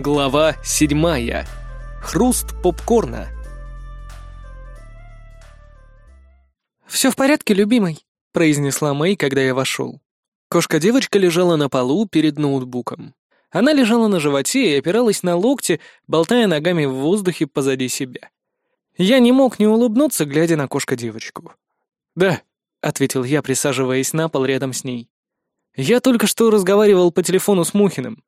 Глава седьмая. Хруст попкорна. «Все в порядке, любимый», — произнесла Мэй, когда я вошел. Кошка-девочка лежала на полу перед ноутбуком. Она лежала на животе и опиралась на локти, болтая ногами в воздухе позади себя. Я не мог не улыбнуться, глядя на кошка-девочку. «Да», — ответил я, присаживаясь на пол рядом с ней. «Я только что разговаривал по телефону с Мухиным.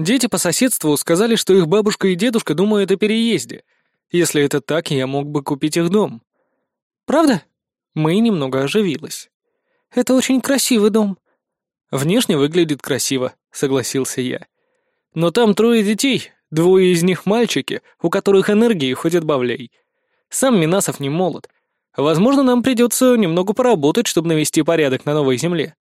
Дети по соседству сказали, что их бабушка и дедушка думают о переезде. Если это так, я мог бы купить их дом». «Правда?» Мэй немного оживилась. «Это очень красивый дом». «Внешне выглядит красиво», — согласился я. «Но там трое детей, двое из них мальчики, у которых энергии хоть отбавляй. Сам Минасов не молод. Возможно, нам придется немного поработать, чтобы навести порядок на новой земле».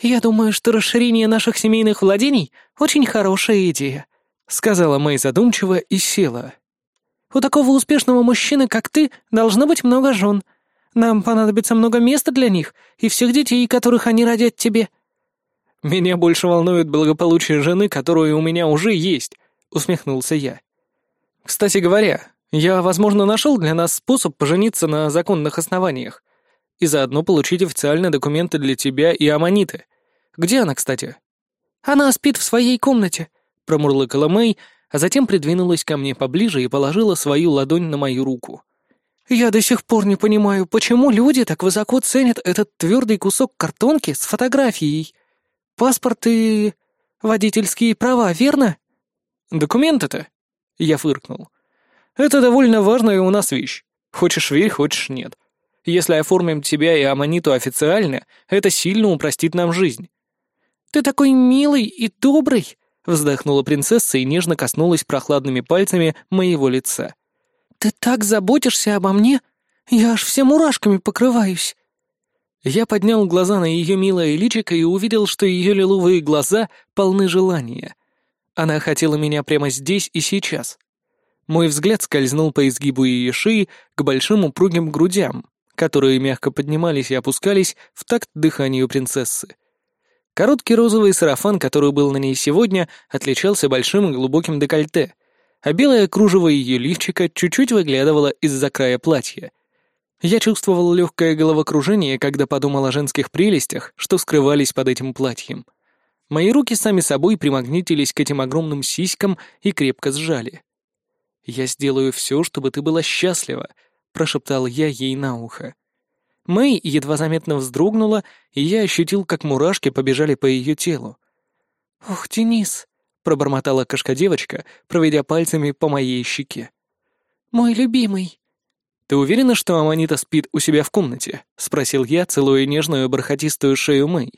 «Я думаю, что расширение наших семейных владений — очень хорошая идея», — сказала Мэй задумчиво и села. «У такого успешного мужчины, как ты, должно быть много жен. Нам понадобится много места для них и всех детей, которых они родят тебе». «Меня больше волнует благополучие жены, которая у меня уже есть», — усмехнулся я. «Кстати говоря, я, возможно, нашел для нас способ пожениться на законных основаниях и заодно получить официальные документы для тебя и Аманиты. Где она, кстати?» «Она спит в своей комнате», — промурлыкала Мэй, а затем придвинулась ко мне поближе и положила свою ладонь на мою руку. «Я до сих пор не понимаю, почему люди так высоко ценят этот твердый кусок картонки с фотографией. Паспорт и... водительские права, верно?» «Документы-то?» — я фыркнул. «Это довольно важная у нас вещь. Хочешь верь, хочешь нет. Если оформим тебя и Аманиту официально, это сильно упростит нам жизнь». «Ты такой милый и добрый!» — вздохнула принцесса и нежно коснулась прохладными пальцами моего лица. «Ты так заботишься обо мне? Я аж все мурашками покрываюсь». Я поднял глаза на ее милое личико и увидел, что ее лиловые глаза полны желания. Она хотела меня прямо здесь и сейчас. Мой взгляд скользнул по изгибу ее шеи к большим упругим грудям, которые мягко поднимались и опускались в такт дыханию принцессы. Короткий розовый сарафан, который был на ней сегодня, отличался большим и глубоким декольте, а белое кружево ее лифчика чуть-чуть выглядывало из-за края платья. Я чувствовал легкое головокружение, когда подумал о женских прелестях, что скрывались под этим платьем. Мои руки сами собой примагнитились к этим огромным сиськам и крепко сжали. «Я сделаю все, чтобы ты была счастлива», прошептал я ей на ухо. Мэй едва заметно вздрогнула, и я ощутил, как мурашки побежали по ее телу. «Ох, Денис!» — пробормотала кошка-девочка, проведя пальцами по моей щеке. «Мой любимый!» «Ты уверена, что Аманита спит у себя в комнате?» — спросил я, целуя нежную бархатистую шею Мэй.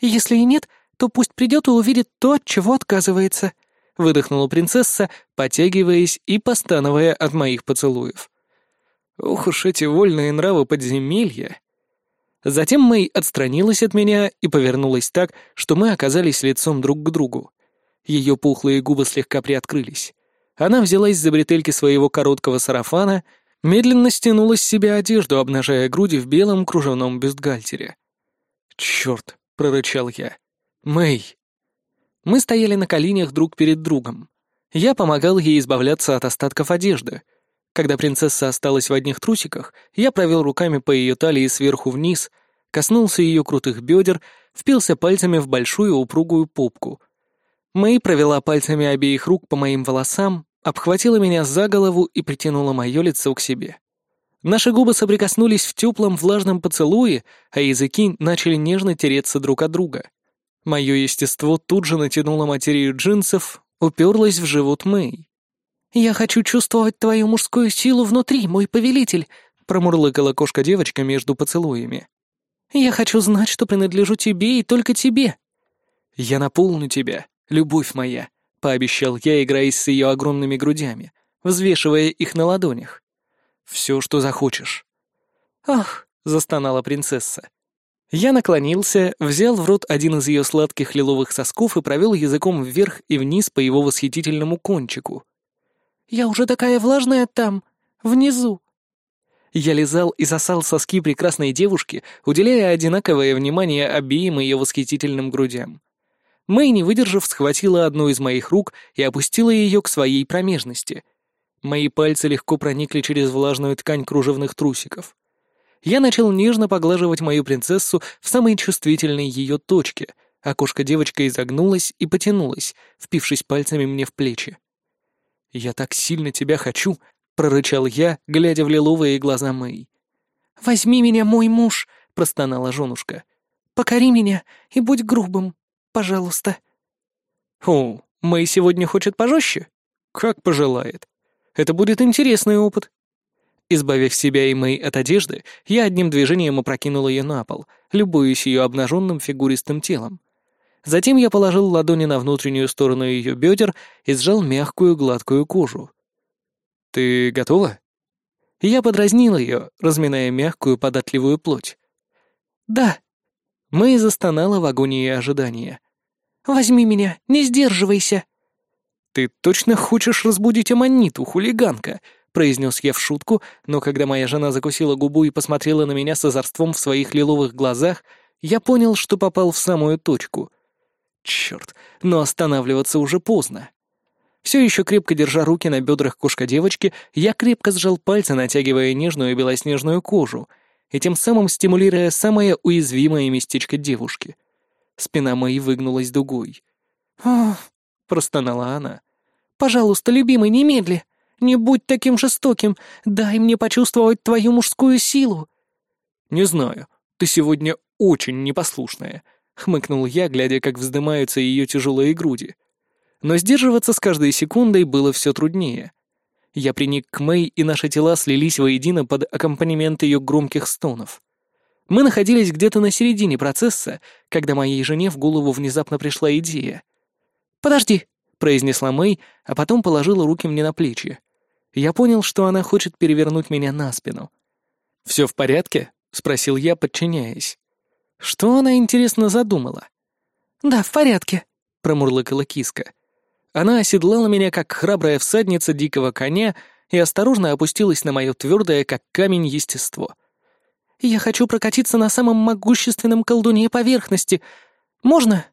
«Если и нет, то пусть придет и увидит то, от чего отказывается», — выдохнула принцесса, потягиваясь и постановая от моих поцелуев. Ох уж эти вольные нравы подземелья. Затем Мэй отстранилась от меня и повернулась так, что мы оказались лицом друг к другу. Ее пухлые губы слегка приоткрылись. Она взялась за бретельки своего короткого сарафана, медленно стянула с себя одежду, обнажая груди в белом кружевном бюстгальтере. «Черт!» — прорычал я. «Мэй!» Мы стояли на коленях друг перед другом. Я помогал ей избавляться от остатков одежды — когда принцесса осталась в одних трусиках, я провел руками по ее талии сверху вниз, коснулся ее крутых бедер, впился пальцами в большую упругую попку. Мэй провела пальцами обеих рук по моим волосам, обхватила меня за голову и притянула мое лицо к себе. Наши губы соприкоснулись в теплом влажном поцелуе, а языки начали нежно тереться друг от друга. Мое естество тут же натянуло материю джинсов, уперлось в живот Мэй. «Я хочу чувствовать твою мужскую силу внутри, мой повелитель», — промурлыкала кошка-девочка между поцелуями. «Я хочу знать, что принадлежу тебе и только тебе». «Я наполню тебя, любовь моя», — пообещал я, играясь с ее огромными грудями, взвешивая их на ладонях. «Все, что захочешь». «Ах», — застонала принцесса. Я наклонился, взял в рот один из ее сладких лиловых сосков и провел языком вверх и вниз по его восхитительному кончику. Я уже такая влажная там, внизу». Я лизал и сосал соски прекрасной девушки, уделяя одинаковое внимание обеим ее восхитительным грудям. Мэй, не выдержав, схватила одну из моих рук и опустила ее к своей промежности. Мои пальцы легко проникли через влажную ткань кружевных трусиков. Я начал нежно поглаживать мою принцессу в самой чувствительной ее точке, а кошка-девочка изогнулась и потянулась, впившись пальцами мне в плечи. «Я так сильно тебя хочу!» — прорычал я, глядя в лиловые глаза Мэй. «Возьми меня, мой муж!» — простонала женушка. «Покори меня и будь грубым, пожалуйста». «О, Мэй сегодня хочет пожестче?» «Как пожелает. Это будет интересный опыт». Избавив себя и Мэй от одежды, я одним движением опрокинул ее на пол, любуясь ее обнаженным фигуристым телом. Затем я положил ладони на внутреннюю сторону ее бедер и сжал мягкую гладкую кожу. «Ты готова?» Я подразнил ее, разминая мягкую податливую плоть. «Да». Мэй застонала в агонии ожидания. «Возьми меня, не сдерживайся». «Ты точно хочешь разбудить Аманиту, хулиганка?» произнес я в шутку, но когда моя жена закусила губу и посмотрела на меня с озорством в своих лиловых глазах, я понял, что попал в самую точку. Черт, но останавливаться уже поздно. Все еще крепко держа руки на бедрах кошка-девочки, я крепко сжал пальцы, натягивая нежную белоснежную кожу, и тем самым стимулируя самое уязвимое местечко девушки. Спина моей выгнулась дугой. «Ох», — простонала она. «Пожалуйста, любимый, немедли!» Не будь таким жестоким. Дай мне почувствовать твою мужскую силу». «Не знаю. Ты сегодня очень непослушная», — хмыкнул я, глядя, как вздымаются ее тяжелые груди. Но сдерживаться с каждой секундой было все труднее. Я приник к Мэй, и наши тела слились воедино под аккомпанемент ее громких стонов. Мы находились где-то на середине процесса, когда моей жене в голову внезапно пришла идея. «Подожди», — произнесла Мэй, а потом положила руки мне на плечи. Я понял, что она хочет перевернуть меня на спину. «Все в порядке?» — спросил я, подчиняясь. Что она, интересно, задумала? «Да, в порядке», — промурлыкала киска. Она оседлала меня, как храбрая всадница дикого коня, и осторожно опустилась на мое твердое, как камень, естество. «Я хочу прокатиться на самом могущественном колдуне поверхности. Можно?»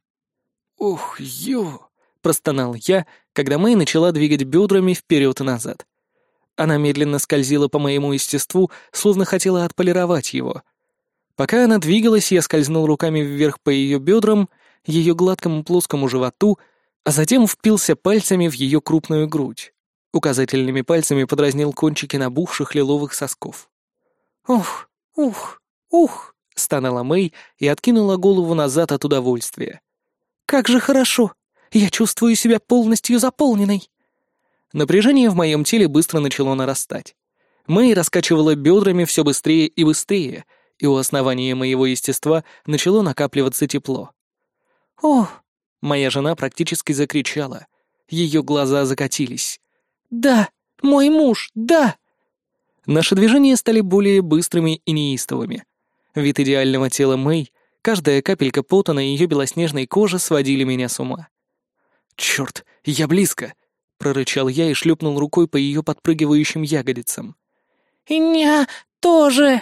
«Ух, ё!» — простонал я, когда Мэй начала двигать бедрами вперед и назад. Она медленно скользила по моему естеству, словно хотела отполировать его. Пока она двигалась, я скользнул руками вверх по ее бедрам, ее гладкому плоскому животу, а затем впился пальцами в ее крупную грудь. Указательными пальцами подразнил кончики набухших лиловых сосков. «Ух, ух, ух!» — стонала Мэй и откинула голову назад от удовольствия. «Как же хорошо! Я чувствую себя полностью заполненной!» Напряжение в моем теле быстро начало нарастать. Мэй раскачивала бедрами все быстрее и быстрее, и у основания моего естества начало накапливаться тепло. «О!» — моя жена практически закричала. Ее глаза закатились. «Да! Мой муж! Да!» Наши движения стали более быстрыми и неистовыми. Вид идеального тела Мэй, каждая капелька пота на ее белоснежной коже сводили меня с ума. «Черт, я близко!» прорычал я и шлепнул рукой по ее подпрыгивающим ягодицам. «И тоже!»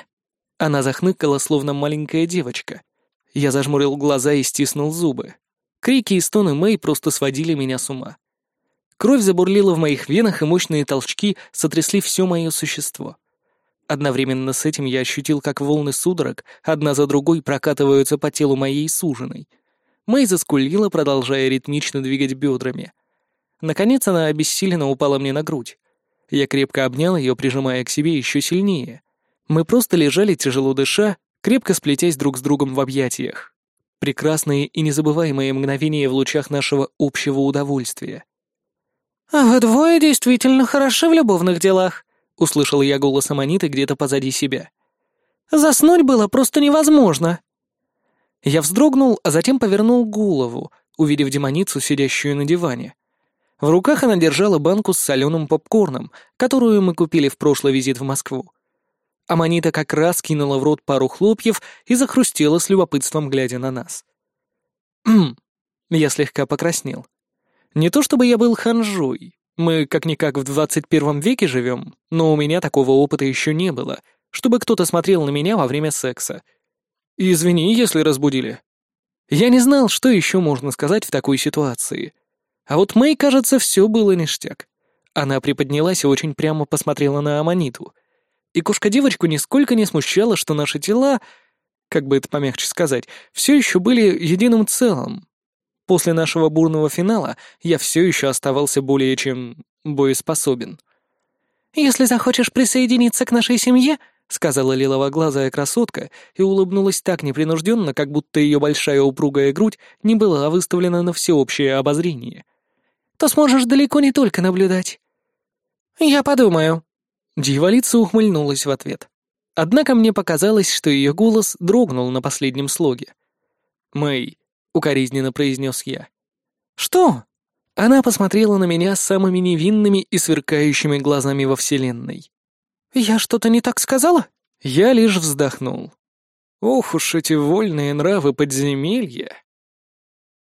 Она захныкала, словно маленькая девочка. Я зажмурил глаза и стиснул зубы. Крики и стоны Мэй просто сводили меня с ума. Кровь забурлила в моих венах, и мощные толчки сотрясли все мое существо. Одновременно с этим я ощутил, как волны судорог одна за другой прокатываются по телу моей суженой. Мэй заскулила, продолжая ритмично двигать бедрами. Наконец она обессиленно упала мне на грудь. Я крепко обнял ее, прижимая к себе еще сильнее. Мы просто лежали, тяжело дыша, крепко сплетясь друг с другом в объятиях. Прекрасные и незабываемые мгновения в лучах нашего общего удовольствия. «А вы двое действительно хороши в любовных делах», — услышал я голос Аманиты где-то позади себя. «Заснуть было просто невозможно». Я вздрогнул, а затем повернул голову, увидев демоницу, сидящую на диване. В руках она держала банку с соленым попкорном, которую мы купили в прошлый визит в Москву. Аманита как раз кинула в рот пару хлопьев и захрустела с любопытством, глядя на нас. «Хм!» Я слегка покраснел. Не то чтобы я был ханжой. Мы как-никак в двадцать первом веке живем, но у меня такого опыта еще не было, чтобы кто-то смотрел на меня во время секса. «Извини, если разбудили». Я не знал, что еще можно сказать в такой ситуации. А вот Мэй, кажется, все было ништяк. Она приподнялась и очень прямо посмотрела на Аманиту. И кошка-девочку нисколько не смущало, что наши тела, как бы это помягче сказать, все еще были единым целым. После нашего бурного финала я все еще оставался более чем боеспособен. «Если захочешь присоединиться к нашей семье», — сказала лиловоглазая красотка и улыбнулась так непринужденно, как будто ее большая упругая грудь не была выставлена на всеобщее обозрение, то сможешь далеко не только наблюдать. «Я подумаю». Дьяволица ухмыльнулась в ответ. Однако мне показалось, что ее голос дрогнул на последнем слоге. «Мэй», — укоризненно произнес я. «Что?» Она посмотрела на меня самыми невинными и сверкающими глазами во Вселенной. «Я что-то не так сказала?» Я лишь вздохнул. Ох уж эти вольные нравы подземелья.